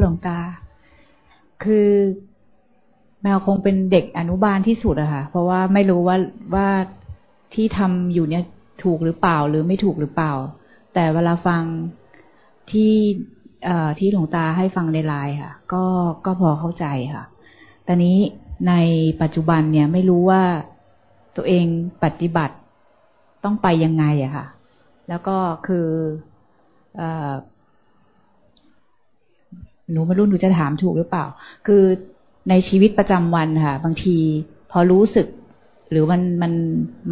หลวงตา คือแมวคงเป็นเด็กอนุบาลที่สุดอะค่ะ เพราะว่าไม่รู้ว่าว่าที่ทำอยู่เนี่ยถูกหรือเปล่าหรือไม่ถูกหรือเปล่า แต่เวลาฟังที่เอ่อที่หลวงตาให้ฟังในไลน์ค่ะ ก็ก็พอเข้าใจค่ะ ตอนนี้ในปัจจุบันเนี่ยไม่รู้ว่าตัวเองปฏิบัติต้องไปยังไงอะค่ะ แล้วก็คืออ หนูไม่รู้หนูจะถามถูกหรือเปล่า คือในชีวิตประจำวันค่ะ บางทีพอรู้สึก หรือมันมัน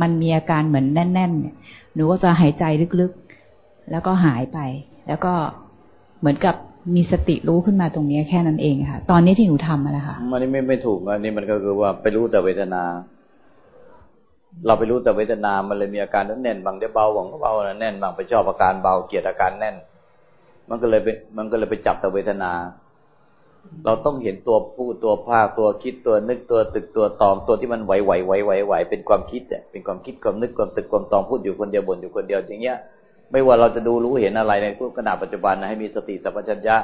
มันมีอาการเหมือนแน่น ๆ เนี่ย หนูก็จะหายใจลึกๆ แล้วก็หายไป แล้วก็เหมือนกับมีสติรู้ขึ้นมาตรงนี้แค่นั้นเองค่ะ ตอนนี้ที่หนูทำนะคะมันนี่ไม่ไม่ถูกอันนี้มันก็คือว่าไปรู้แต่เวทนา เราไปรู้แต่เวทนา มันเลยมีอาการแน่นบางได้เบาบางก็เบาแน่นบางไปชอบอาการเบาเกลียดอาการแน่น มันก็เลยไปมันก็เลยไปจับแต่เวทนา เราต้องเห็นตัวพูดตัวภาคตัวคิดตัวนึกตัวตึกตัวตองตัวที่มันไหวไหวไหวไหวไหวเป็นความคิดเนี่ยเป็นความคิดความนึกความตึกความตองพูดอยู่คนเดียวบ่นอยู่คนเดียวอย่างเงี้ย ไม่ว่าเราจะดูรู้เห็นอะไรในทุกขณะปัจจุบันนะให้มีสติสัมปชัญญะ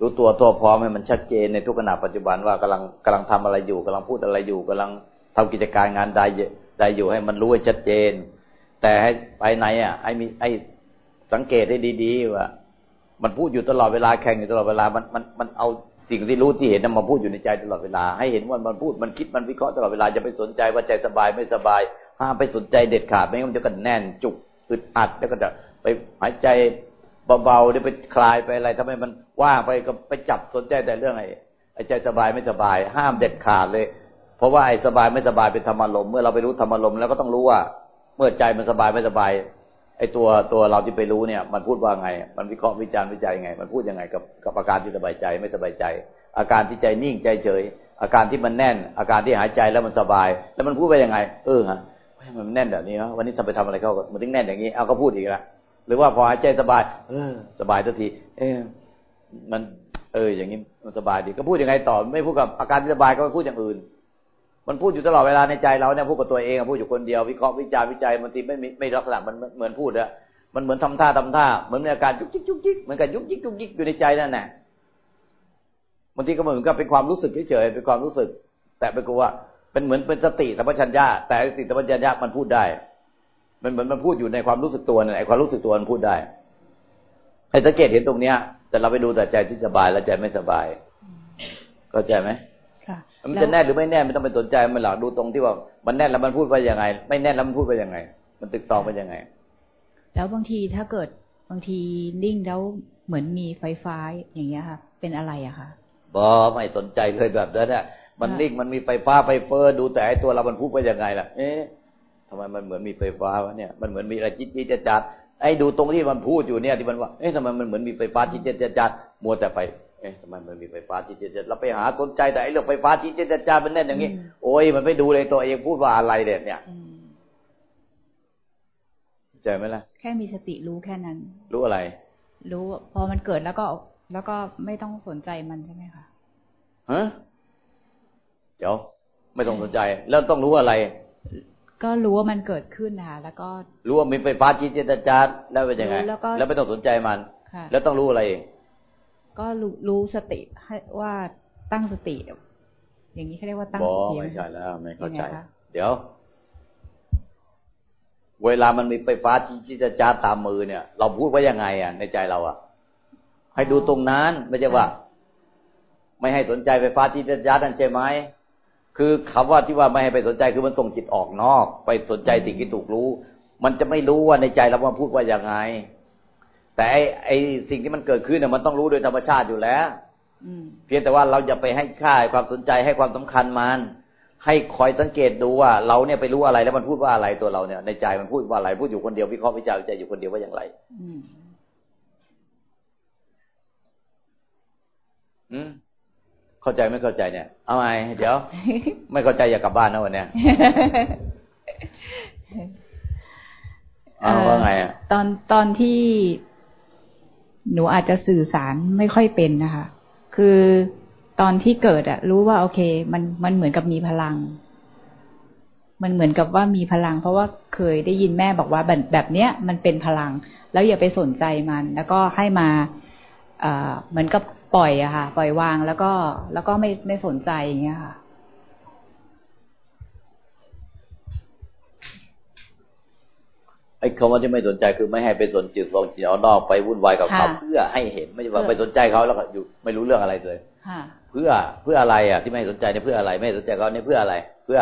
รู้ตัวตัวพร้อมให้มันชัดเจนในทุกขณะปัจจุบันว่ากำลังกำลังทำอะไรอยู่กำลังพูดอะไรอยู่กำลังทำกิจการงานใดใดอยู่ให้มันรู้ให้ชัดเจน แต่ให้ภายในอะให้มีให้สังเกตให้ดี ๆ ว่า มันพูดอยู่ตลอดเวลาแข่งอยู่ตลอดเวลา มันมันมันเอาสิ่งที่รู้ที่เห็นนั่นมาพูดอยู่ในใจตลอดเวลา ให้เห็นว่ามันพูดมันคิดมันวิเคราะห์ตลอดเวลาจะไปสนใจว่าใจสบายไม่สบาย ห้ามไปสนใจเด็ดขาดไม่งั้นมันจะกันแน่นจุกอึดอัดแล้วก็จะไปหายใจเบาๆเดี๋ยวไปคลายไปอะไรทำไมมันว่างไปก็ไปจับสนใจแต่เรื่องไอ้ไอ้ใจสบายไม่สบาย ห้ามเด็ดขาดเลย เพราะว่าไอ้สบายไม่สบายเป็นธรรมารมเมื่อเราไปรู้ธรรมารมแล้วก็ต้องรู้ว่า เมื่อใจมันสบายไม่สบาย ไอ้ตัวตัวเราที่ไปรู้เนี่ย มันพูดว่าไง มันวิเคราะห์วิจารณ์วิจัยไง มันพูดยังไงกับกับอาการที่สบายใจไม่สบายใจ อาการที่ใจนิ่งใจเฉย อาการที่มันแน่น อาการที่หายใจแล้วมันสบาย แล้วมันพูดไปยังไง เออฮะมันแน่นแบบนี้วะวันนี้ทำไปทำอะไรเขามันถึงแน่นอย่างนี้เอาก็พูดอีกแล้วหรือว่าพอหายใจสบาย เออ สบายทันที เออมัน เออ อย่างนี้มันสบายดี ก็พูดยังไงต่อ ไม่พูดกับอาการที่สบายก็พูดอย่างอื่น มันพูดอยู่ตลอดเวลาในใจเราเนี่ยพูดกับตัวเองพูดอยู่คนเดียววิเคราะห์วิจารวิจัยบางทีไม่มีไม่ลักษณะมันเหมือนพูดอะมันเหมือนทำท่าทำท่าเหมือนมีอาการยุกยิกยุกยิกเหมือนกับยุกยิกยุกยิกอยู่ในใจนั่นแหละบางทีก็เหมือนกับเป็นความรู้สึกเฉยๆเป็นความรู้สึก แต่เป็นกูว่า เป็นเหมือนเป็นสติสัมปชัญญะแต่สติสัมปชัญญะมันพูดได้ มันเหมือนมันพูดอยู่ในความรู้สึกตัวนั่นไอ้ความรู้สึกตัวมันพูดได้ให้สังเกตเห็นตรงเนี้ย แต่เราไปดูแต่ใจที่สบายแล้วใจไม่สบายเข้าใจไหม มันจะแน่หรือไม่แน่ไม่ต้องไปสนใจมันหรอกดูตรงที่ว่ามันแน่นแล้วมันพูดไปยังไง ไม่แน่นแล้วมันพูดไปยังไง มันตรึกตรองไปยังไง แล้วบางทีถ้าเกิดบางทีนิ่งแล้วเหมือนมีไฟฟ้าอย่างเงี้ยค่ะ เป็นอะไรอะคะบ่ไม่สนใจเลยแบบนั้นแหละมันนิ่งมันมีไฟฟ้าไฟเฟ้อดูแต่ไอ้ตัวเรามันพูดไปยังไงล่ะ เอ๊ะทำไมมันเหมือนมีไฟฟ้าวะเนี่ยมันเหมือนมีอะไรจิ๊ดจิ๊ดจัดไอ้ดูตรงที่มันพูดอยู่เนี่ยที่มันว่าเอ๊ะทำไมมันเหมือนมีไฟฟ้าจิ๊ดจิ๊ดจัดมัวแต่ไป เอ๊ะทำไมมันมีไฟฟ้าจิ๊ดจิ๊ดจัดเราไปหาสนใจแต่ไอ้เรื่องไฟฟ้าจิ๊ดจิ๊ดจัดมันแน่นอย่างนี้ โอ้ยมันไม่ดูเลยตัวเองพูดว่าอะไรเด็ดเนี่ยใจไหมล่ะ แค่มีสติรู้แค่นั้น รู้อะไร รู้พอมันเกิดแล้วก็แล้วก็ไม่ต้องสนใจมันใช่ไหมคะฮะเดี๋ยว ไม่ต้องสนใจ แล้วต้องรู้อะไร ก็รู้ว่ามันเกิดขึ้นนะคะแล้วก็ รู้ว่ามีไฟฟ้าจีเจตจารแล้วเป็นยังไงแล้วไม่ต้องสนใจมัน แล้วต้องรู้อะไร ก็รู้รู้สติให้ว่าตั้งสติ อย่างนี้เขาเรียกว่าตั้งสติไม่ใช่แล้ว ไม่เข้าใจ เดี๋ยว เวลามันมีไฟฟ้าจีเจจารตามมือเนี่ย เราพูดว่ายังไง อะ ในใจเราอะ ให้ดูตรงนั้น ไม่ใช่ว่า ไม่ให้สนใจไฟฟ้าจีเจจารนั่นใช่ไหมคือคำว่าที่ว่าไม่ให้ไปสนใจคือมันส่งจิตออกนอก ไปสนใจสิ่งที่ถูกรู้ มันจะไม่รู้ว่าในใจเราว่าพูดว่าอย่างไง แต่ไอ้ไอ้สิ่งที่มันเกิดขึ้นเนี่ยมันต้องรู้โดยธรรมชาติอยู่แล้วเพียงแต่ว่าเราจะไปให้ค่าความสนใจให้ความสำคัญมัน ให้คอยสังเกตดูว่า เราเนี่ยไปรู้อะไรแล้วมันพูดว่าอะไรตัวเราเนี่ย ในใจมันพูดว่าอะไรพูดอยู่คนเดียววิเคราะห์วิจารณ์ใจอยู่คนเดียวว่าอย่างไรอืมเข้าใจไม่เข้าใจเนี่ย เอาไงเดี๋ยว ไม่เข้าใจอย่ากลับบ้านนะวันเนี้ยเอาว่าไงอะตอนตอนที่ หนูอาจจะสื่อสารไม่ค่อยเป็นนะคะ คือตอนที่เกิดอะรู้ว่าโอเค มันมันเหมือนกับมีพลัง มันเหมือนกับว่ามีพลัง เพราะว่าเคยได้ยินแม่บอกว่าแบบแบบเนี้ย มันเป็นพลัง แล้วอย่าไปสนใจมัน แล้วก็ให้มาเอ่อเหมือนกับปล่อยอะค่ะ ปล่อยวางแล้วก็แล้วก็ไม่ไม่สนใจอย่างเงี้ยค่ะ ไอ้คำว่าที่ไม่สนใจคือไม่ให้ไปสนจิตลองจิตเอานอกไปวุ่นวายกับเขาเพื่อให้เห็นไม่ใช่ว่าไปสนใจเขาแล้วก็อยู่ไม่รู้เรื่องอะไรเลยเพื่อเพื่ออะไรอะที่ไม่สนใจเนี่ยเพื่ออะไร ไม่สนใจเขาเนี่ยเพื่ออะไร เพื่อ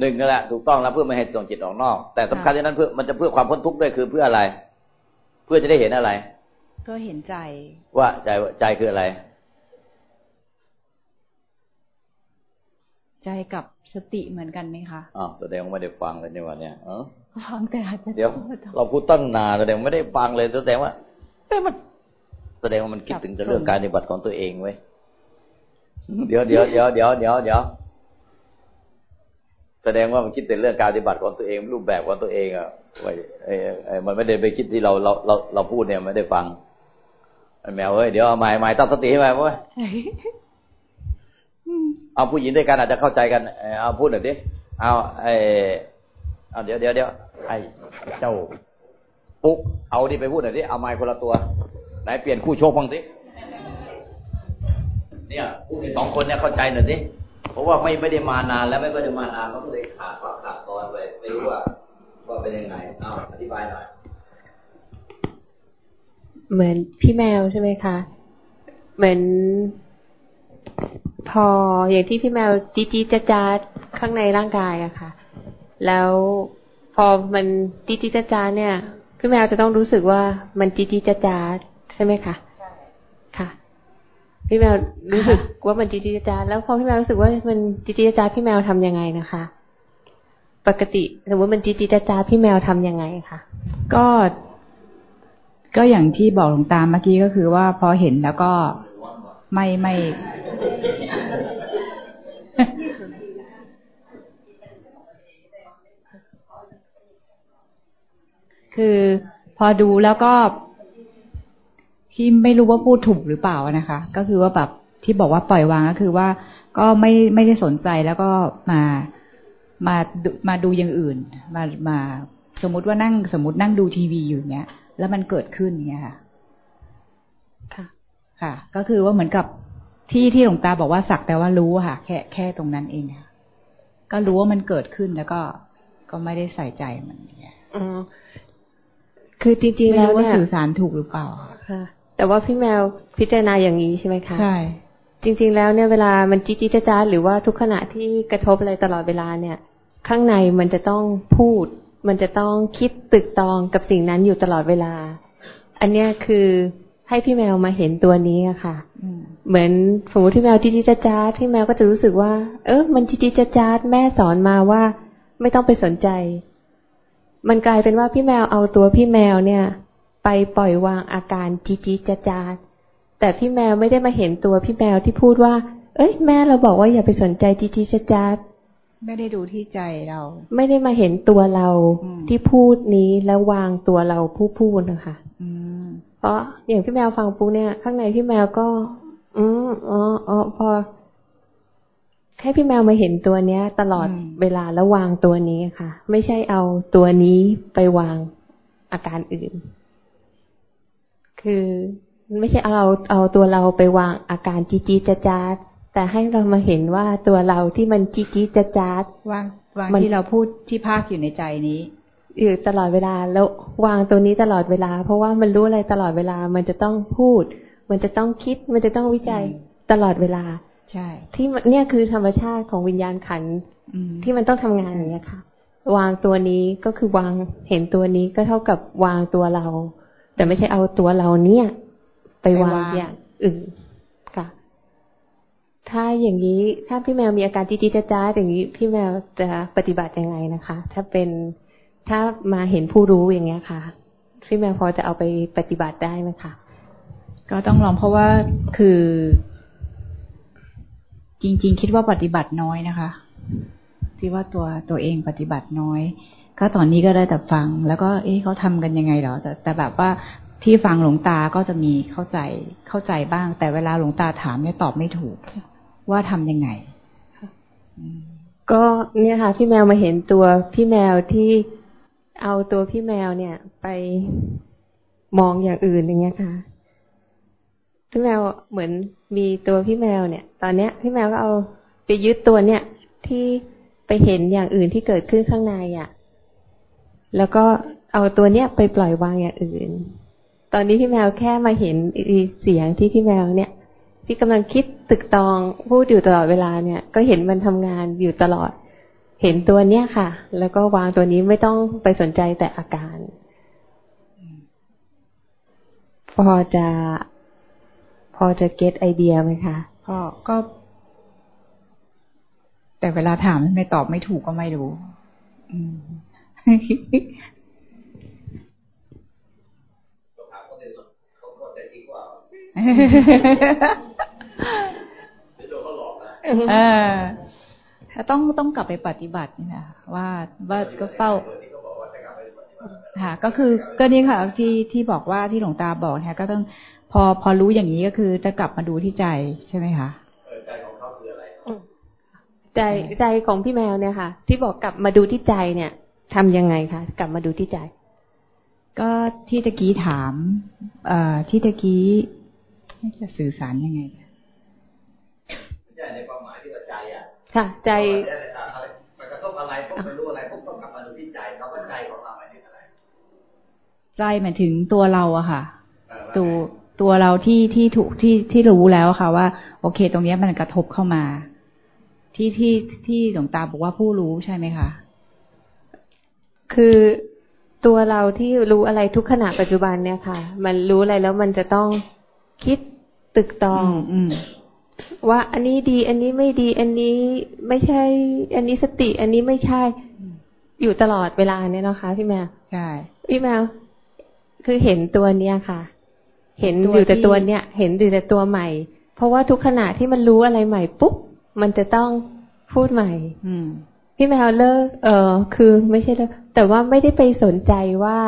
หนึ่งนั่นแหละถูกต้องแล้วเพื่อไม่ให้ส่งจิตออกนอก แต่สำคัญที่นั้นเพื่อมันจะเพื่อความพ้นทุกข์ด้วยคือเพื่ออะไร เพื่อจะได้เห็นอะไร ก็เห็นใจ ว่าใจใจคืออะไร ใจกับสติเหมือนกันไหมคะอ๋อแสดงว่าไม่ได้ฟังเลยในวันเนี้ยฟังแต่อาจจะเดี๋ยวเราพูดตั้งนานแสดงไม่ได้ฟังเลยแสดงว่าแต่มัน แสดงว่ามันคิดถึงแต่เรื่องการปฏิบัติของตัวเองไว้เดี๋ยวเดี๋ยวเดี๋ยวเดี๋ยวเดี๋ยวเดี๋ยวแสดงว่ามันคิดแต่เรื่องการปฏิบัติของตัวเอง รูปแบบของตัวเองอะไว้ไอ้ไอ้มันไม่ได้ไปคิดที่เราเราเราเราพูดเนี่ยไม่ได้ฟังแมวเฮ้ยเดี๋ยวเอาไม้ไม้ตั้งสติให้ไว้เว้ย เอาผู้หญิงด้วยกันอาจจะเข้าใจกันเอาพูดหน่อยดิเอาไอเอาเดี๋ยวเดี๋ยวเดี๋ยวไอเจ้าปุ๊กเอาดิไปพูดหน่อยดิเอาไม้คนละตัวไหนเปลี่ยนคู่โชคบ้างสิเนี่ยผู้สองคนเนี่ยเข้าใจหน่อยดิเพราะว่าไม่ไม่ได้มานานแล้วไม่ได้มานานมันก็เลยขาดขาดขาดตอนไปไม่รู้ว่าว่าเป็นยังไงเอาอธิบายหน่อยเหมือนพี่แมวใช่ไหมคะ เหมือน พออย่างที่พี่แมวจีจีจ้าจ้าข้างในร่างกายอะค่ะ แล้วพอมันจีจีจ้าจ้าเนี่ยพี่แมวจะต้องรู้สึกว่ามันจีจีจ้าจ้าใช่ไหมคะค่ะ พี่แมวรู้สึกว่ามันจีจีจ้าแล้วพอพี่แมวรู้สึกว่ามันจีจีจ้าพี่แมวทํำยังไงนะคะ ปกติสมมติมันจีจีจ้าพี่แมวทํำยังไงคะก็ ก็อย่างที่บอกหลวงตามเมื่อกี้ก็คือว่าพอเห็นแล้วก็ไม่ไม่ คือพอดูแล้วก็ที่ไม่รู้ว่าพูดถูกหรือเปล่านะคะ ก็คือว่าแบบที่บอกว่าปล่อยวางก็คือว่าก็ไม่ไม่ได้สนใจแล้วก็มามามาดูอย่างอื่น มามาสมมุติว่านั่งสมมตินั่งดูทีวีอยู่เนี้ย แล้วมันเกิดขึ้นเงี้ยค่ะ ค่ะ ค่ะ ก็คือว่าเหมือนกับ ที่ที่หลวงตาบอกว่าสักแต่ว่ารู้ค่ะ แค่แค่ตรงนั้นเองค่ะก็รู้ว่ามันเกิดขึ้นแล้วก็ก็ไม่ได้ใส่ใจมันเงี้ยอ๋อคือจริงๆแล้วเนี่ยสื่อสารถูกหรือเปล่าค่ะแต่ว่าพี่แมวพิจารณาอย่างนี้ใช่ไหมคะใช่จริง ๆ แล้วเนี่ยเวลามันจิจิจ้าหรือว่าทุกขณะที่กระทบอะไรตลอดเวลาเนี่ย ข้างในมันจะต้องพูด มันจะต้องคิดตึกตองกับสิ่งนั้นอยู่ตลอดเวลา อันเนี้ยคือ ให้พี่แมวมาเห็นตัวนี้อะค่ะเหมือนสมมติที่แมวจิจิจ้าที่แมวก็จะรู้สึกว่า เออมันจิจิจ้าแม่สอนมาว่า ไม่ต้องไปสนใจ มันกลายเป็นว่าพี่แมวเอาตัวพี่แมวเนี่ย ไปปล่อยวางอาการจิจิจ้าแต่พี่แมวไม่ได้มาเห็นตัวพี่แมวที่พูดว่า เอ้ยแม่เราบอกว่าอย่าไปสนใจจิจิจ้าไม่ได้ดูที่ใจเรา ไม่ได้มาเห็นตัวเราที่พูดนี้แล้ววางตัวเราผู้พูดนะคะ เพราะอย่างพี่แมวฟังปุ๊เนี่ย ข้างในพี่แมวก็ อืมอ๋ออ๋อพอแค่พี่แมวมาเห็นตัวเนี้ย ตลอดเวลาแล้ววางตัวนี้ค่ะ ไม่ใช่เอาตัวนี้ไปวางอาการอื่น คือไม่ใช่เอาเราเอาตัวเราไปวางอาการจีจีจ้าจ้าแต่ให้เรามาเห็นว่าตัวเราที่มันจี๊จี๊จะจัดวางวางที่เราพูดที่ภาคอยู่ในใจนี้ อยู่ตลอดเวลาแล้ววางตัวนี้ตลอดเวลา เพราะว่ามันรู้อะไรตลอดเวลา มันจะต้องพูด มันจะต้องคิด มันจะต้องวิจัยตลอดเวลา ใช่ ที่เนี่ยคือธรรมชาติของวิญญาณขันที่มันต้องทำงานอย่างนี้ค่ะ วางตัวนี้ก็คือวางเห็นตัวนี้ก็เท่ากับวางตัวเรา แต่ไม่ใช่เอาตัวเราเนี่ย ไปวางอย่างอื่นถ้าอย่างนี้ถ้าพี่แมวมีอาการจีจีจ้าจ้าอย่างนี้ พี่แมวจะปฏิบัติยังไงนะคะ ถ้าเป็น ถ้ามาเห็นผู้รู้อย่างเงี้ยค่ะพี่แมวพอจะเอาไปปฏิบัติได้ไหมคะก็ต้องลองเพราะว่าคือ จริง ๆ คิดว่าปฏิบัติน้อยนะคะ ที่ว่าตัวตัวเองปฏิบัติน้อย ก็ตอนนี้ก็ได้แต่ฟัง แล้วก็ เอ๊ะเขาทำกันยังไงหรอแต่แต่แบบว่าที่ฟังหลวงตาก็จะมีเข้าใจเข้าใจบ้าง แต่เวลาหลวงตาถามเนี่ยตอบไม่ถูก ว่าทํำยังไงก็เนี่ยค่ะ พี่แมวมาเห็นตัวพี่แมวที่ เอาตัวพี่แมวเนี่ย ไปมองอย่างอื่นอย่างเงี้ยค่ะ พี่แมวเหมือนมีตัวพี่แมวเนี่ย ตอนเนี้ย พี่แมวก็เอาไปยึดตัวเนี่ยที่ไปเห็นอย่างอื่นที่เกิดขึ้นข้างในอะ แล้วก็เอาตัวเนี้ยไปปล่อยวางอย่างอื่น ตอนนี้พี่แมวแค่มาเห็นเสียงที่พี่แมวเนี่ย ที่กำลังคิดตึกตองพูดอยู่ตลอดเวลาเนี่ย ก็เห็นมันทำงานอยู่ตลอด เห็นตัวเนี้ยค่ะ แล้วก็วางตัวนี้ไม่ต้องไปสนใจแต่อาการ พอจะ พอจะเก็ตไอเดียไหมคะก็ก็ แต่เวลาถามไม่ตอบไม่ถูกก็ไม่รู้อืมเออ ต้องต้องกลับไปปฏิบัตินะว่าว่าก็เฝ้าค่ะ ก็คือก็นี่ค่ะที่ที่บอกว่าที่หลวงตาบอกนะก็ต้องพอพอรู้อย่างนี้ก็คือจะกลับมาดูที่ใจใช่ไหมคะใจของเขาคืออะไรใจใจของพี่แมวเนี่ยค่ะ ที่บอกกลับมาดูที่ใจเนี่ยทำยังไงคะกลับมาดูที่ใจ ก็ที่ตะกี้ถาม เอ่อที่ตะกี้จะสื่อสารยังไงใจในความ ค่ะ ใจมันกระทบอะไรพวกมันรู้อะไรพวกต้องกลับมาดูที่ใจเขาว่าใจของเราหมายถึงอะไร ใจหมายถึงตัวเราอะค่ะ ตัวตัวเราที่ที่ถูกที่ที่รู้แล้วค่ะ ว่า โอเค ตรงนี้มันกระทบเข้ามา ที่ที่ที่หลวงตาบอกว่าผู้รู้ใช่ไหมคะคือตัวเราที่รู้อะไรทุกขณะปัจจุบันเนี่ยค่ะ มันรู้อะไรแล้วมันจะต้องคิดตึกตองอื ว่าอันนี้ดี อันนี้ไม่ดี อันนี้ไม่ใช่ อันนี้สติ อันนี้ไม่ใช่ อยู่ตลอดเวลาเนี่ยนะคะ พี่แมวใช่พี่แมวคือเห็นตัวเนี้ยค่ะ เห็นอยู่แต่ตัวเนี้ยเห็นอยู่แต่ตัวใหม่ เพราะว่าทุกขณะที่มันรู้อะไรใหม่ปุ๊บมันจะต้องพูดใหม่ อืมพี่แมวเลิกเออคือไม่ใช่เลิกแต่ว่าไม่ได้ไปสนใจว่า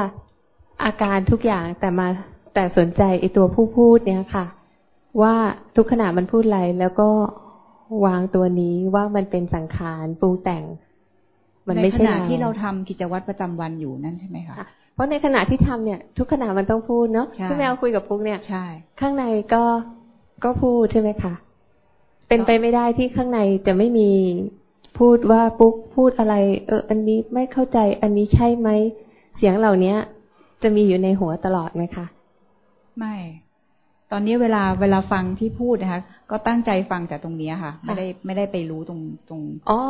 อาการทุกอย่างแต่มาแต่สนใจไอตัวผู้พูดเนี่ยค่ะ ว่าทุกขณะมันพูดอะไร แล้วก็วางตัวนี้ว่ามันเป็นสังขารปรุงแต่ง มันไม่ใช่ขณะที่เราทำกิจวัตรประจำวันอยู่นั่นใช่ไหมคะเพราะในขณะที่ทำเนี่ย ทุกขณะมันต้องพูดเนาะพี่แมวคุยกับปุ๊กเนี่ยใช่ข้างในก็ก็พูดใช่ไหมคะเป็นไปไม่ได้ที่ข้างในจะไม่มีพูดว่าปุ๊กพูดอะไร เออ อันนี้ไม่เข้าใจ อันนี้ใช่ไหมเสียงเหล่าเนี้ย จะมีอยู่ในหัวตลอดไหมคะ ไม่ ตอนนี้เวลาเวลาฟังที่พูดนะคะ ก็ตั้งใจฟังแต่ตรงนี้ค่ะ ไม่ได้ไม่ได้ไปรู้ตรงตรงอ๋อ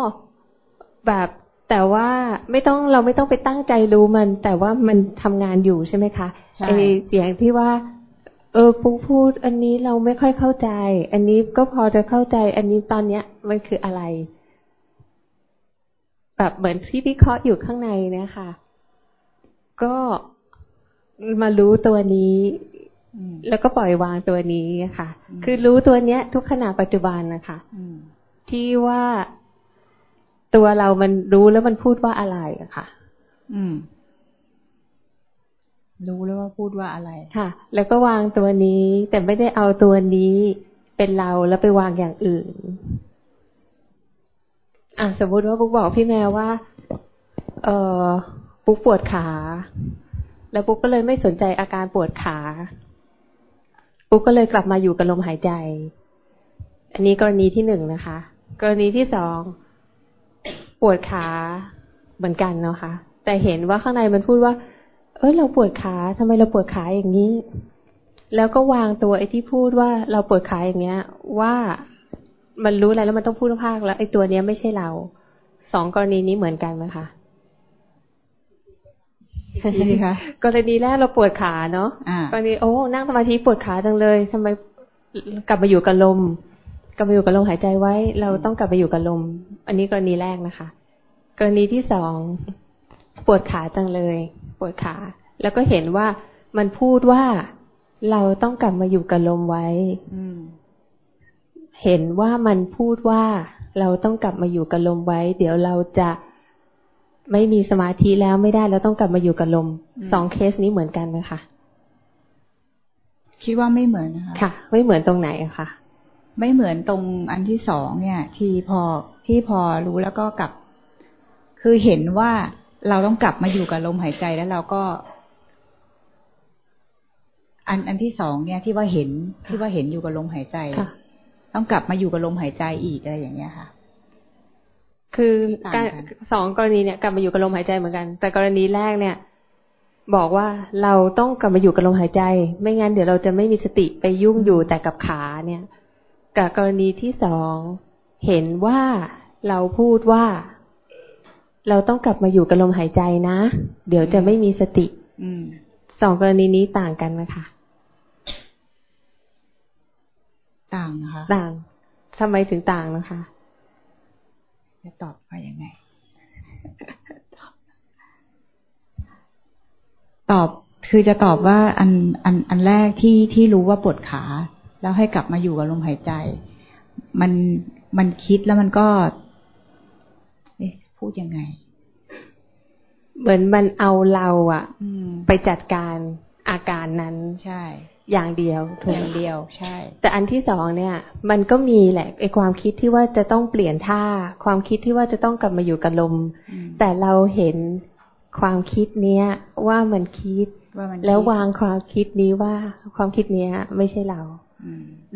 แบบแต่ว่าไม่ต้องเราไม่ต้องไปตั้งใจรู้มัน แต่ว่ามันทำงานอยู่ใช่ไหมคะไอเสียงที่ว่า เออปุ๊กพูด อันนี้เราไม่ค่อยเข้าใจ อันนี้ก็พอจะเข้าใจ อันนี้ตอนเนี้ยมันคืออะไร แบบเหมือนที่วิเคราะห์อยู่ข้างในเนี่ยค่ะก็มารู้ตัวนี้ แล้วก็ปล่อยวางตัวนี้ค่ะ คือรู้ตัวเนี้ย ทุกขณะปัจจุบันนะคะที่ว่าตัวเรามันรู้แล้วมันพูดว่าอะไรอะค่ะ อืม รู้แล้วว่าพูดว่าอะไร ค่ะ แล้วก็วางตัวนี้ แต่ไม่ได้เอาตัวนี้เป็นเราแล้วไปวางอย่างอื่น อะสมมุติว่าปุ๊กบอกพี่แมวว่า เออปุ๊กปวดขา แล้วปุ๊กก็เลยไม่สนใจอาการปวดขา ปุ๊กก็เลยกลับมาอยู่กับลมหายใจ อันนี้กรณีที่หนึ่งนะคะ กรณีที่สองปวดขาเหมือนกันเนาะคะ่ะ แต่เห็นว่าข้างในมันพูดว่า เอ้ยเราปวดขาทำไมเราปวดขาอย่างนี้ แล้วก็วางตัวไอ้ที่พูดว่าเราปวดขาอย่างเงี้ย ว่ามันรู้อะไรแล้วมันต้องพูดภาคแล้วไอ้ตัวเนี้ยไม่ใช่เราสองกรณีนี้เหมือนกันไหมคะ กรณีแรกเราปวดขาเนาะกรณีโอ้นั่งสมาธิปวดขาจังเลยทำไมกลับมาอยู่กับลม กลับมาอยู่กับลมหายใจไว้ เราต้องกลับไปอยู่กับลม อันนี้กรณีแรกนะคะ กรณีที่สองปวดขาจังเลย ปวดขา แล้วก็เห็นว่ามันพูดว่าเราต้องกลับมาอยู่กับลมไว้เห็นว่ามันพูดว่าเราต้องกลับมาอยู่กับลมไว้ เดี๋ยวเราจะ ไม่มีสมาธิแล้วไม่ได้แล้วต้องกลับมาอยู่กับลมสองเคสนี้เหมือนกันไหมคะคิดว่าไม่เหมือนนะคะค่ะ ไม่เหมือนตรงไหนอะคะไม่เหมือนตรงอันที่สองเนี่ย ที่พอที่พอรู้แล้วก็กลับ คือเห็นว่าเราต้องกลับมาอยู่กับลมหายใจแล้วเราก็ อันอันที่สองเนี่ย ที่ว่าเห็นที่ว่าเห็นอยู่กับลมหายใจต้องกลับมาอยู่กับลมหายใจอีกอะไรอย่างเงี้ยค่ะ คือการสองกรณีเนี่ยกลับมาอยู่กับลมหายใจเหมือนกัน แต่กรณีแรกเนี่ย บอกว่าเราต้องกลับมาอยู่กับลมหายใจ ไม่งั้นเดี๋ยวเราจะไม่มีสติไปยุ่งอยู่แต่กับขาเนี่ย กับกรณีที่สองเห็นว่าเราพูดว่า เราต้องกลับมาอยู่กับลมหายใจนะ เดี๋ยวจะไม่มีสติ อืมสองกรณีนี้ต่างกันไหมคะต่างนะคะต่างทำไมถึงต่างนะคะ จะตอบว่ายังไง ตอบคือจะตอบว่าอันอันอันแรกที่ที่รู้ว่าปวดขา แล้วให้กลับมาอยู่กับลมหายใจ มันมันคิดแล้วมันก็เอ๊ะพูดยังไง เหมือนมันเอาเราอะไปจัดการอาการนั้นใช่ อย่างเดียวถูกเดียว ใช่ แต่อันที่สองเนี่ย มันก็มีแหละไอความคิดที่ว่าจะต้องเปลี่ยนท่า ความคิดที่ว่าจะต้องกลับมาอยู่กับลม แต่เราเห็นความคิดเนี้ย ว่ามันคิดแล้ววางความคิดนี้ว่าความคิดเนี้ย ไม่ใช่เรา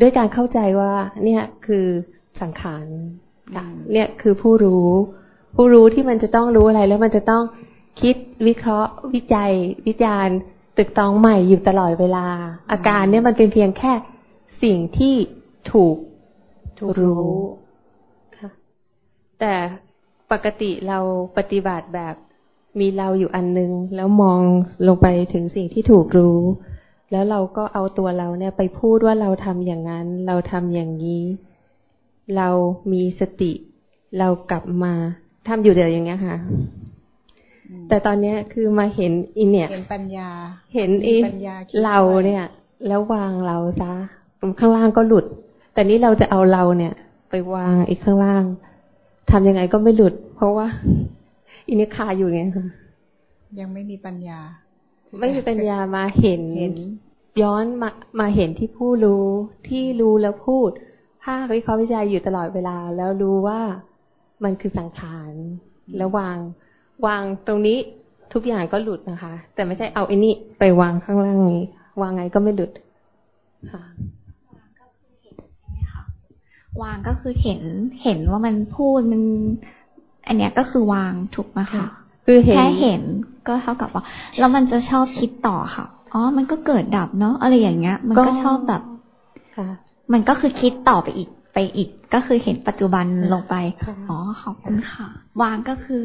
ด้วยการเข้าใจว่า เนี่ยคือสังขารเนี่ยคือผู้รู้ ผู้รู้ที่มันจะต้องรู้อะไร แล้วมันจะต้องคิดวิเคราะห์วิจัย วิจารณ์ ตึกตองใหม่อยู่ตลอดเวลา อาการเนี่ยมันเป็นเพียงแค่สิ่งที่ถูกถูกรู้ค่ะ แต่ปกติเราปฏิบัติแบบมีเราอยู่อันนึง แล้วมองลงไปถึงสิ่งที่ถูกรู้ แล้วเราก็เอาตัวเราเนี่ยไปพูดว่าเราทำอย่างนั้น เราทำอย่างนี้ เรามีสติ เรากลับมาทำอยู่เดี๋ยวอย่างเงี้ยค่ะ แต่ตอนเนี้ยคือมาเห็นอินเนี่ยเห็นปัญญา เห็นอีเราเนี่ย แล้ววางเราซะข้างล่างก็หลุด แต่นี้เราจะเอาเราเนี่ย ไปวางอีกข้างล่างทำยังไงก็ไม่หลุด เพราะว่า อินเนี่ยคาอยู่ไงค่ะยังไม่มีปัญญา ไม่มีปัญญามาเห็น ย้อนมามาเห็นที่ผู้รู้ที่รู้แล้วพูดภาควิเคราะห์วิจัยอยู่ตลอดเวลา แล้วรู้ว่ามันคือสังขารแล้ววาง วางตรงนี้ทุกอย่างก็หลุดนะคะ แต่ไม่ใช่เอาไอ้นี่ไปวางข้างล่างนี้ วางไงก็ไม่หลุดค่ะวางก็คือเห็นเห็นว่ามันพูดมัน อันเนี้ยก็คือวางถูกไหมคะคือแค่เห็นก็เท่ากับว่าแล้วมันจะชอบคิดต่อค่ะอ๋อมันก็เกิดดับเนาะอะไรอย่างเงี้ย มันก็ชอบแบบมันก็คือคิดต่อไปอีกไปอีก ก็คือเห็นปัจจุบันลงไปอ๋อขอบคุณค่ะ วางก็คือ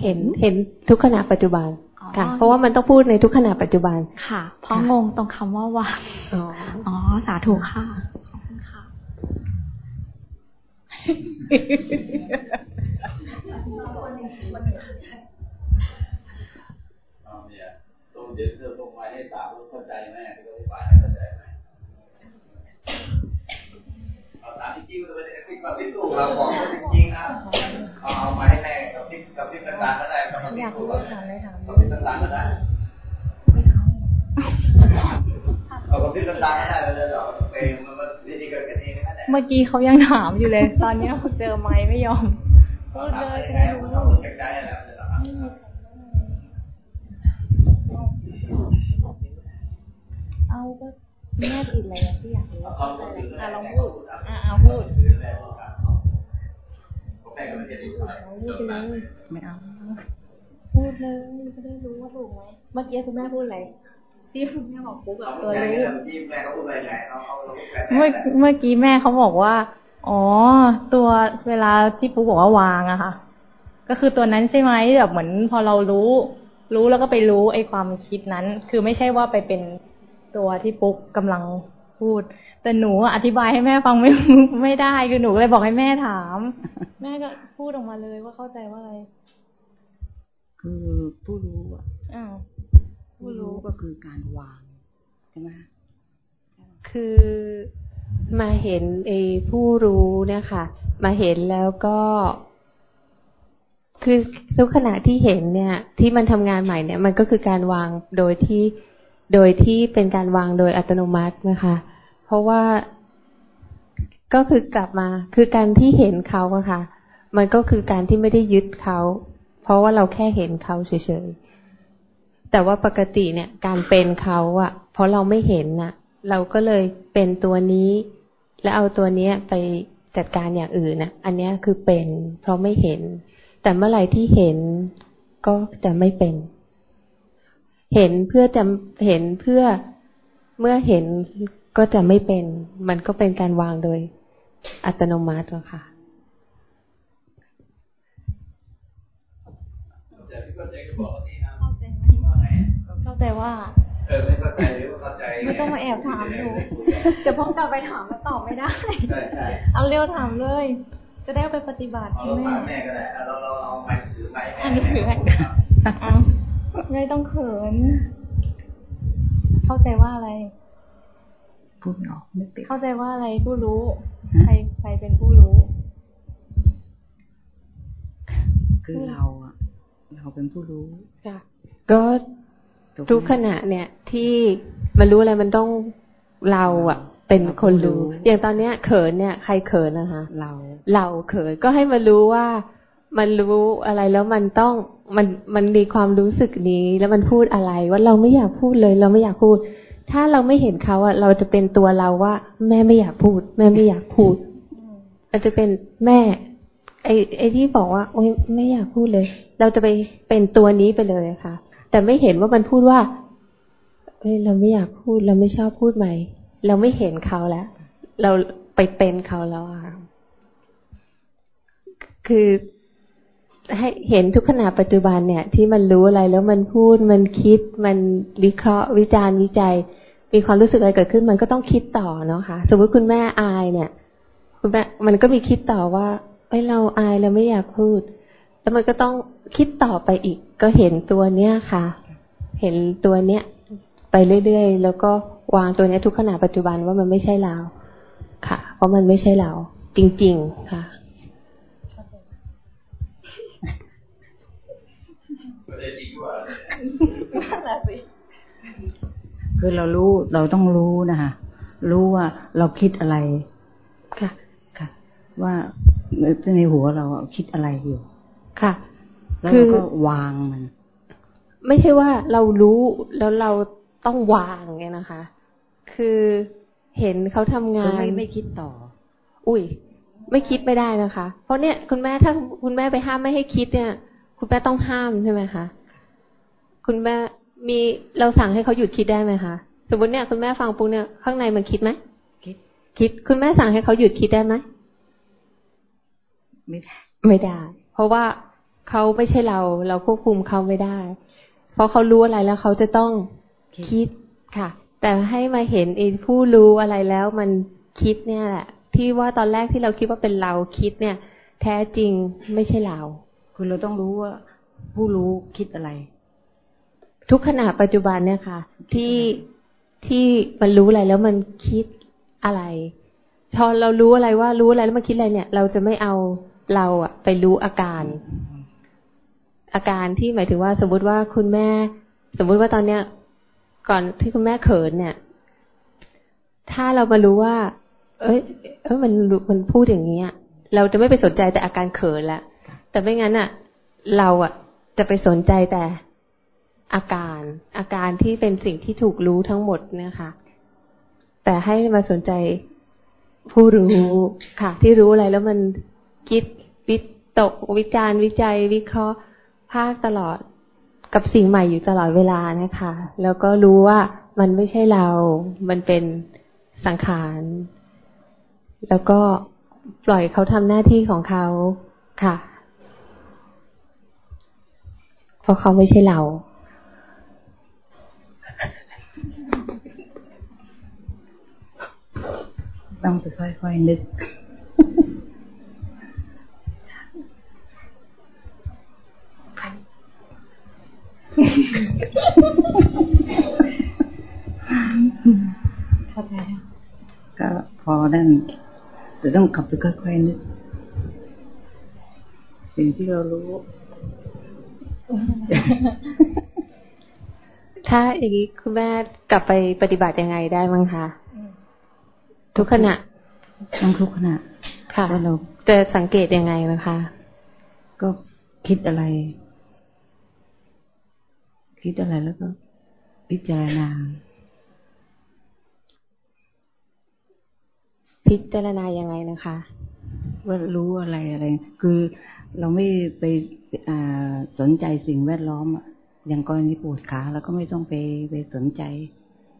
เห็นเห็นทุกขณะปัจจุบันค่ะ เพราะว่ามันต้องพูดในทุกขณะปัจจุบันค่ะ เพราะงงตรงคำว่าวางอ๋อสาธุค่ะขอบคุณค่ะเดี๋ยวเธอลงมาให้ตามเข้าใจไหมก็อธิบายให้เข้าใจไหมเอาตามจริงๆเลยไอ้ที่กับที่ตู้เราบอกจริงๆนะเอามาให้แม่กับที่กับที่ ต่างๆก็ได้กับที่ตู้กับที่ต่างๆก็ได้เอากับที่ต่างๆก็ได้เลยเหรอเปมันมันดีกันกันเองนะเมื่อกี้เขายังถามอยู่เลย ตอนนี้เจอไม้ไม่ยอมพูดเลยไม่รู้เอาก็แม่ติดอะไรที่อยากรู้อะลองพูดอะเอาพูดพูดเลย ไม่เอา พูดเลยจะได้รู้ว่าถูกไหมเมื่อกี้คุณแม่พูดอะไรที่คุณแม่บอกปุ๊บแบบตัวรู้เมื่อเมื่อกี้แม่เขาบอกว่า อ๋อ ตัวเวลาที่ปุ๊บบอกว่าวางอะค่ะ ก็คือตัวนั้นใช่ไหมแบบเหมือนพอเรารู้ รู้แล้วก็ไปรู้ไอ้ความคิดนั้น คือไม่ใช่ว่าไปเป็นตัวที่ปุ๊กกำลัง พูด แต่หนูอธิบายให้แม่ฟังไม่ไม่ได้คือหนูเลยบอกให้แม่ถาม แม่ก็พูดออกมาเลยว่าเข้าใจว่าอะไร คือผู้รู้อะผู้รู้ก็คือการวางใช่ไหมคือมาเห็นเอผู้รู้เนี่ยค่ะมาเห็นแล้วก็ คือทุกขณะที่เห็นเนี่ย ที่มันทำงานใหม่เนี่ย มันก็คือการวางโดยที่ โดยที่เป็นการวางโดยอัตโนมัตินะคะ เพราะว่าก็คือกลับมา คือการที่เห็นเขาอะค่ะ มันก็คือการที่ไม่ได้ยึดเขา เพราะว่าเราแค่เห็นเขาเฉยๆ แต่ว่าปกติเนี่ย การเป็นเขาอะเพราะเราไม่เห็นน่ะเราก็เลยเป็นตัวนี้ แล้วเอาตัวเนี้ยไปจัดการอย่างอื่นน่ะอันนี้คือเป็น เพราะไม่เห็น แต่เมื่อไหร่ที่เห็นก็จะไม่เป็น เห็นเพื่อจะเห็นเพื่อเมื่อเห็นก็จะไม่เป็น มันก็เป็นการวางโดยอัตโนมัติค่ะเข้าใจว่าเออไม่เข้าใจหรือเข้าใจไม่ต้องมาแอบถามอยู่เดี๋ยวพ่อกลับไปถามแล้วตอบไม่ได้ใช่ใช่เอาเร็วถามเลย จะได้ไปปฏิบัติเอาแม่แม่ก็ได้เราเราเอาไม้ถือไม้แม่ถือเอา ไม่ต้องเขิน เข้าใจว่าอะไร พูดออกไม่เป็นเข้าใจว่าอะไรผู้รู้ ใครใครเป็นผู้รู้ คือเราอะเราเป็นผู้รู้ค่ะก็ทุกขณะเนี่ย ที่มันรู้อะไรมันต้องเราอะเป็นคนรู้ อย่างตอนเนี้ยเขินเนี่ย ใครเขินนะคะ เรา เราเขินก็ให้มารู้ว่า มันรู้อะไรแล้วมันต้องมันมันมีความรู้สึกนี้ แล้วมันพูดอะไร ว่าเราไม่อยากพูดเลย เราไม่อยากพูด ถ้าเราไม่เห็นเขาอะเราจะเป็นตัวเราว่า แม่ไม่อยากพูด แม่ไม่อยากพูดมันจะเป็นแม่ ไอไอที่บอกว่าโอ๊ยไม่อยากพูดเลย เราจะไปเป็นตัวนี้ไปเลยค่ะ แต่ไม่เห็นว่ามันพูดว่าเฮ้ยเราไม่อยากพูด เราไม่ชอบพูดใหม่เราไม่เห็นเขาแล้ว เราไปเป็นเขาแล้วค่ะคือ ให้เห็นทุกขณะปัจจุบันเนี่ย ที่มันรู้อะไรแล้วมันพูดมันคิดมันวิเคราะห์วิจารณ์วิจัย มีความรู้สึกอะไรเกิดขึ้น มันก็ต้องคิดต่อเนาะคะ่ะ สมมติคุณแม่อายเนี่ย คุณแม่มันก็มีคิดต่อว่าไอ้เราอายเราไม่อยากพูด แล้วมันก็ต้องคิดต่อไปอีก ก็เห็นตัวเนี้ยค่ะ เห็นตัวเนี้ยไปเรื่อยๆแล้วก็วางตัวเนี้ยทุกขณะปัจจุบันว่ามันไม่ใช่เราค่ะ เพราะมันไม่ใช่เรา จริง ๆ ค่ะ คือเรารู้เราต้องรู้นะคะรู้ว่าเราคิดอะไรค่ะค่ะ ว่าในหัวเราคิดอะไรอยู่ ค่ะ แล้วเราก็วางมัน ไม่ใช่ว่าเรารู้แล้วเราต้องวางไงนะคะ คือเห็นเขาทำงานไม่ไม่คิดต่อ อุ้ยไม่คิดไม่ได้นะคะ เพราะเนี่ยคุณแม่ถ้าคุณแม่ไปห้ามไม่ให้คิดเนี่ย คุณแม่ต้องห้ามใช่ไหมคะ คุณแม่มีเราสั่งให้เขาหยุดคิดได้ไหมคะสมมติเนี่ยคุณแม่ฟังปุ๊บเนี่ยข้างในมันคิดไหมคิด คิดคุณแม่สั่งให้เขาหยุดคิดได้ไหมไม่ได้ไม่ได้ เพราะว่าเขาไม่ใช่เราเราควบคุมเขาไม่ได้ เพราะเขารู้อะไรแล้วเขาจะต้องคิดค่ะ แต่ให้มาเห็นไอ้ผู้รู้อะไรแล้วมันคิดเนี่ยแหละที่ว่าตอนแรกที่เราคิดว่าเป็นเราคิดเนี่ย แท้จริงไม่ใช่เรา คือเราต้องรู้ว่า ผู้รู้คิดอะไร ทุกขณะปัจจุบันเนี่ยค่ะ ที่ที่มันรู้อะไรแล้วมันคิดอะไรพอเรารู้อะไรว่ารู้อะไรแล้วมันคิดอะไรเนี่ย เราจะไม่เอาเราอะไปรู้อาการ อาการที่หมายถึงว่า สมมติว่าคุณแม่ สมมุติว่าตอนเนี้ย ก่อนที่คุณแม่เขินเนี่ย ถ้าเรามารู้ว่า เอ้ย เอ้ยมันมันพูดอย่างนี้เราจะไม่ไปสนใจแต่อาการเขินล้วแต่ไม่งั้นอะเราอะจะไปสนใจแต่ อาการ อาการที่เป็นสิ่งที่ถูกรู้ทั้งหมดนะคะ แต่ให้มาสนใจผู้รู้ค่ะ ที่รู้อะไรแล้วมันคิดวิตกวิจารวิจัย วิเคราะห์ภาคตลอดกับสิ่งใหม่อยู่ตลอดเวลานะคะ แล้วก็รู้ว่ามันไม่ใช่เรา มันเป็นสังขาร แล้วก็ปล่อยเขาทำหน้าที่ของเขาค่ะ เพราะเขาไม่ใช่เรา ต้องไปค่อยๆนึก เข้าใจก็พอนั่นแต่ต้องกลับไปค่อยๆนึก สิ่งที่เรารู้ ถ้าอย่างนี้คุณแม่กลับไปปฏิบัติยังไงได้มั้งคะ ทุกขณะต้องทุกขณะ ค่ะว่าเราจะสังเกตยังไงนะคะ ก็คิดอะไร คิดอะไรแล้วก็พิจารณา พิจารณายังไงนะคะว่ารู้อะไรอะไร คือเราไม่ไปสนใจสิ่งแวดล้อมอย่างกรณีปวดขาเราก็ไม่ต้องไปไปสนใจ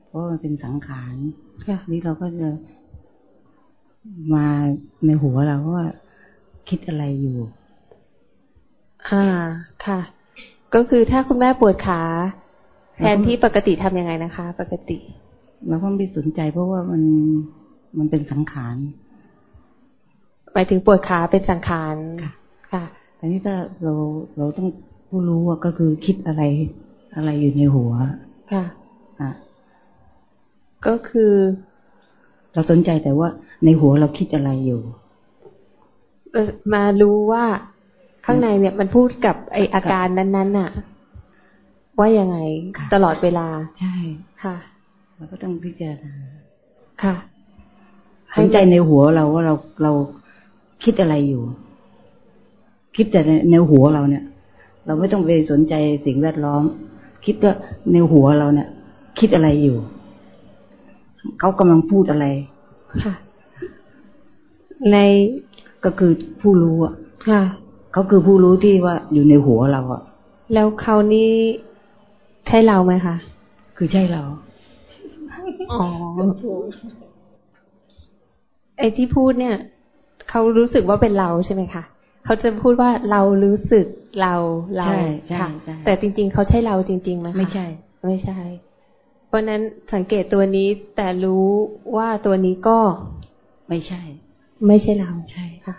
เพราะมันเป็นสังขารนี่เราก็จะ มาในหัวเราว่าคิดอะไรอยู่ อ่า ค่ะ ก็คือถ้าคุณแม่ปวดขาแทนที่ปกติทํำยังไงนะคะ ปกติ เราก็ไม่สนใจเพราะว่ามันมันเป็นสังขารหมายถึงปวดขาเป็นสังขารค่ะแต่นี้ถ้าเราเราต้องผู้รู้ก็คือคิดอะไรอะไรอยู่ในหัว ค่ะอะก็คือ เราสนใจแต่ว่าในหัวเราคิดอะไรอยู่มารู้ว่าข้างในเนี่ยมันพูดกับไออาการนั้นๆน่ะ ว่ายังไงตลอดเวลา ใช่ค่ะเราก็ต้องพิจารณาค่ะสนใจในหัวเราว่าเราเราคิดอะไรอยู่ คิดแต่ในหัวเราเนี่ย เราไม่ต้องไปสนใจสิ่งแวดล้อม คิดว่าในหัวเราเนี่ย คิดอะไรอยู่ เขากำลังพูดอะไร ค่ะ ในก็คือผู้รู้อะ ค่ะเขาคือผู้รู้ที่ว่าอยู่ในหัวเราอะ แล้วเขานี่ใช่เราไหมคะ คือใช่เรา อ๋อไอ้ที่พูดเนี่ยเขารู้สึกว่าเป็นเราใช่ไหมคะเขาจะพูดว่าเรารู้สึกเราเราค่ะแต่จริง ๆเขาใช่เราจริงๆไหมไม่ใช่ ไม่ใช่เพ ราะนั้นสังเกตตัวนี้แต่รู้ว่าตัวนี้ก็ไม่ใช่ ไม่ใช่เราใช่ค่ะ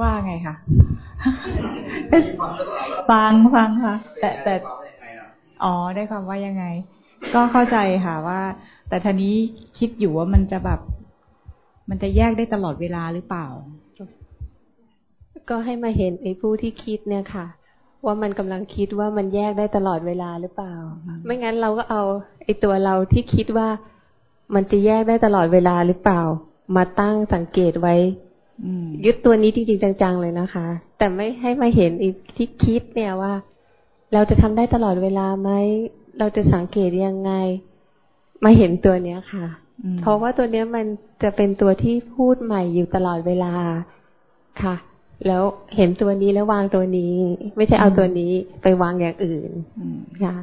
ว่าไงคะฟังฟังค่ะ แต่แต่อ๋อได้ความว่ายังไง ก็เข้าใจค่ะว่า แต่ทีนี้คิดอยู่ว่ามันจะแบบ มันจะแยกได้ตลอดเวลาหรือเปล่า ก็ให้มาเห็นไอ้ผู้ที่คิดเนี่ยค่ะ ว่ามันกำลังคิดว่ามันแยกได้ตลอดเวลาหรือเปล่า ไม่งั้นเราก็เอาไอ้ตัวเราที่คิดว่ามันจะแยกได้ตลอดเวลาหรือเปล่า มาตั้งสังเกตไว้ยึดตัวนี้จริงๆจังๆเลยนะคะ แต่ไม่ให้มาเห็นอีกที่คิดเนี่ยว่า เราจะทำได้ตลอดเวลาไหมเราจะสังเกตยังไง มาเห็นตัวเนี้ยค่ะ เพราะว่าตัวเนี้ยมันจะเป็นตัวที่พูดใหม่อยู่ตลอดเวลาค่ะ แล้วเห็นตัวนี้แล้ววางตัวนี้ ไม่ใช่เอาตัวนี้ไปวางอย่างอื่นค่ะ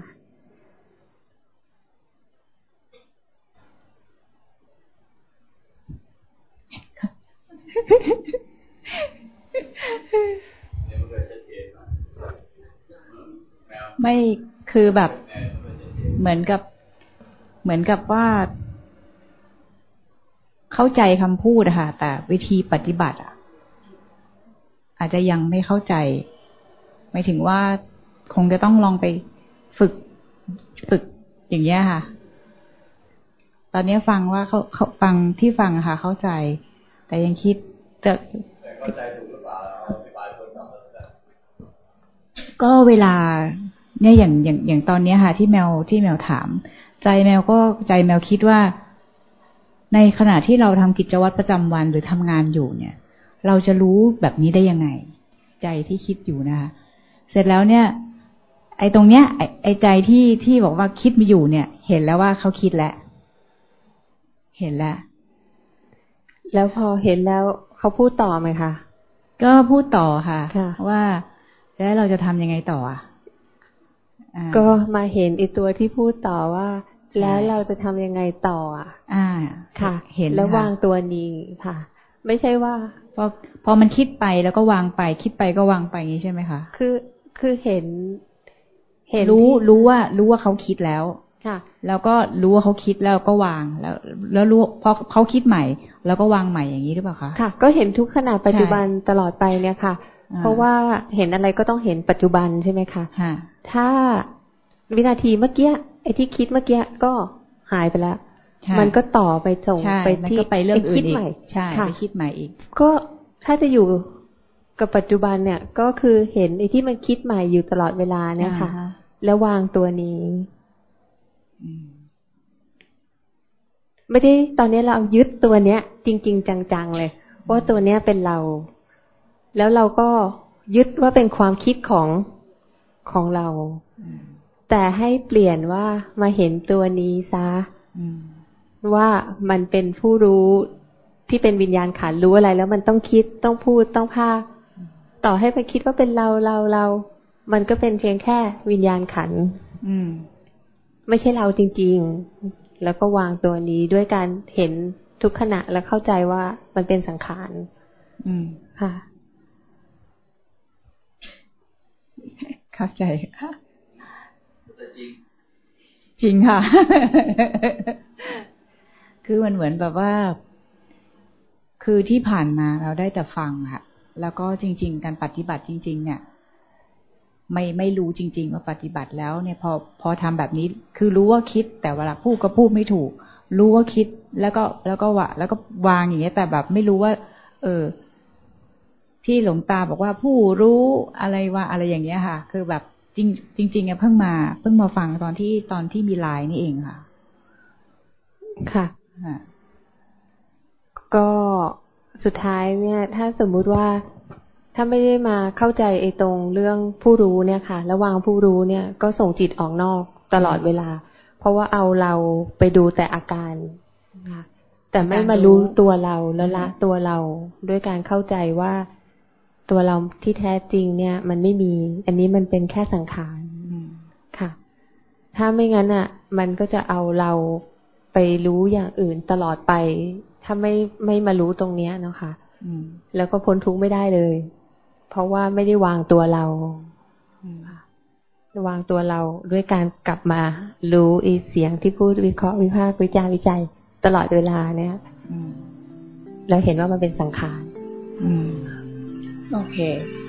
ไม่คือแบบ เหมือนกับ เหมือนกับว่า เข้าใจคำพูดอะค่ะ แต่วิธีปฏิบัติอะอาจจะยังไม่เข้าใจหมายถึงว่าคงจะต้องลองไปฝึกฝึกอย่างเงี้ยค่ะ ตอนนี้ฟังว่าเขาเขาฟังที่ฟังค่ะ เข้าใจ แต่ยังคิดแต่ก็เวลา เนี่ยอย่างอย่างอย่างตอนนี้ค่ะ ที่แมวที่แมวถาม ใจแมวก็ใจแมวคิดว่า ในขณะที่เราทำกิจวัตรประจำวันหรือทำงานอยู่เนี่ย เราจะรู้แบบนี้ได้ยังไง ใจที่คิดอยู่นะคะเสร็จแล้วเนี่ย ไอ้ตรงเนี้ยไอ้ไอ้ใจที่ที่บอกว่าคิดมาอยู่เนี่ย เห็นแล้วว่าเขาคิดแล้วเห็นแล้วแล้วพอเห็นแล้วเขาพูดต่อไหมคะก็พูดต่อค่ะว่าแล้วเราจะทำยังไงต่ออะก็มาเห็นอีตัวที่พูดต่อว่า แล้วเราจะทำยังไงต่ออะ อ่า ค่ะ เห็นแล้ววางตัวนี้ค่ะ ไม่ใช่ว่าพอพอมันคิดไปแล้วก็วางไป คิดไปก็วางไปงี้ใช่ไหมคะคือคือเห็น เห็นรู้รู้ว่า รู้ว่าเขาคิดแล้วค่ะ แล้วก็รู้ว่าเขาคิดแล้วก็วางแล้ว แล้วรู้พอเขาคิดใหม่ แล้วก็วางใหม่อย่างนี้หรือเปล่าคะค่ะ ก็เห็นทุกขณะปัจจุบันตลอดไปเนี่ยค่ะ เพราะว่าเห็นอะไรก็ต้องเห็นปัจจุบันใช่ไหมคะถ้าวินาทีเมื่อกี้ ไอ้ที่คิดเมื่อกี้ก็หายไปแล้ว มันก็ต่อไปส่งไปที่ไปเรื่องอื่นอีกใช่ไปคิดใหม่อีก ก็ถ้าจะอยู่กับปัจจุบันเนี่ย ก็คือเห็นไอ้ที่มันคิดใหม่อยู่ตลอดเวลาเนี่ยค่ะ แล้ววางตัวนี้ไม่ได้ตอนนี้เรายึดตัวเนี้ย จริง ๆ จังๆเลยว่าตัวเนี้ยเป็นเรา แล้วเราก็ยึดว่าเป็นความคิดของของเรา แต่ให้เปลี่ยนว่ามาเห็นตัวนี้ซะว่ามันเป็นผู้รู้ที่เป็นวิญญาณขันรู้อะไร แล้วมันต้องคิดต้องพูดต้องภาค ต่อให้ไปคิดว่าเป็นเราเราเรา มันก็เป็นเพียงแค่วิญญาณขันไม่ใช่เราจริง ๆ แล้วก็วางตัวนี้ด้วยการเห็นทุกขณะและเข้าใจว่ามันเป็นสังขารค่ะ เข้าใจ จริงค่ะ คือมันเหมือนแบบว่า คือที่ผ่านมาเราได้แต่ฟังค่ะ แล้วก็จริง ๆ การปฏิบัติจริง ๆ เนี่ย ไม่ไม่รู้จริง ๆ ว่าปฏิบัติแล้วเนี่ยพอพอทำแบบนี้ คือรู้ว่าคิดแต่เวลาพูดก็พูดไม่ถูก รู้ว่าคิดแล้วก็แล้วก็วะแล้วก็วางอย่างเงี้ย แต่แบบไม่รู้ว่า เออที่หลวงตาบอกว่าผู้รู้อะไรว่าอะไรอย่างเงี้ยค่ะ คือแบบ จริงจริงๆเพิ่งมา เพิ่งมาฟังตอนที่ตอนที่มีไลน์นี่เองค่ะ ค่ะก็สุดท้ายเนี่ย ถ้าสมมุติว่าถ้าไม่ได้มาเข้าใจไอ้ตรงเรื่องผู้รู้เนี่ยค่ะ ระวางผู้รู้เนี่ย ก็ส่งจิตออกนอกตลอดเวลา เพราะว่าเอาเราไปดูแต่อาการค่ะแต่ไม่มารู้ตัวเราแล้วละตัวเราด้วยการเข้าใจว่า ตัวเราที่แท้จริงเนี่ย มันไม่มี อันนี้มันเป็นแค่สังขารค่ะ ถ้าไม่งั้นอะ มันก็จะเอาเราไปรู้อย่างอื่นตลอดไป ถ้าไม่ไม่มารู้ตรงเนี้ยเนาะค่ะแล้วก็พ้นทุกข์ไม่ได้เลย เพราะว่าไม่ได้วางตัวเราวางตัวเราด้วยการกลับมารู้อีเสียงที่พูดวิเคราะห์วิพากษ์วิจารวิจัย ตลอดเวลาเนี่ยเราเห็นว่ามันเป็นสังขารโอเค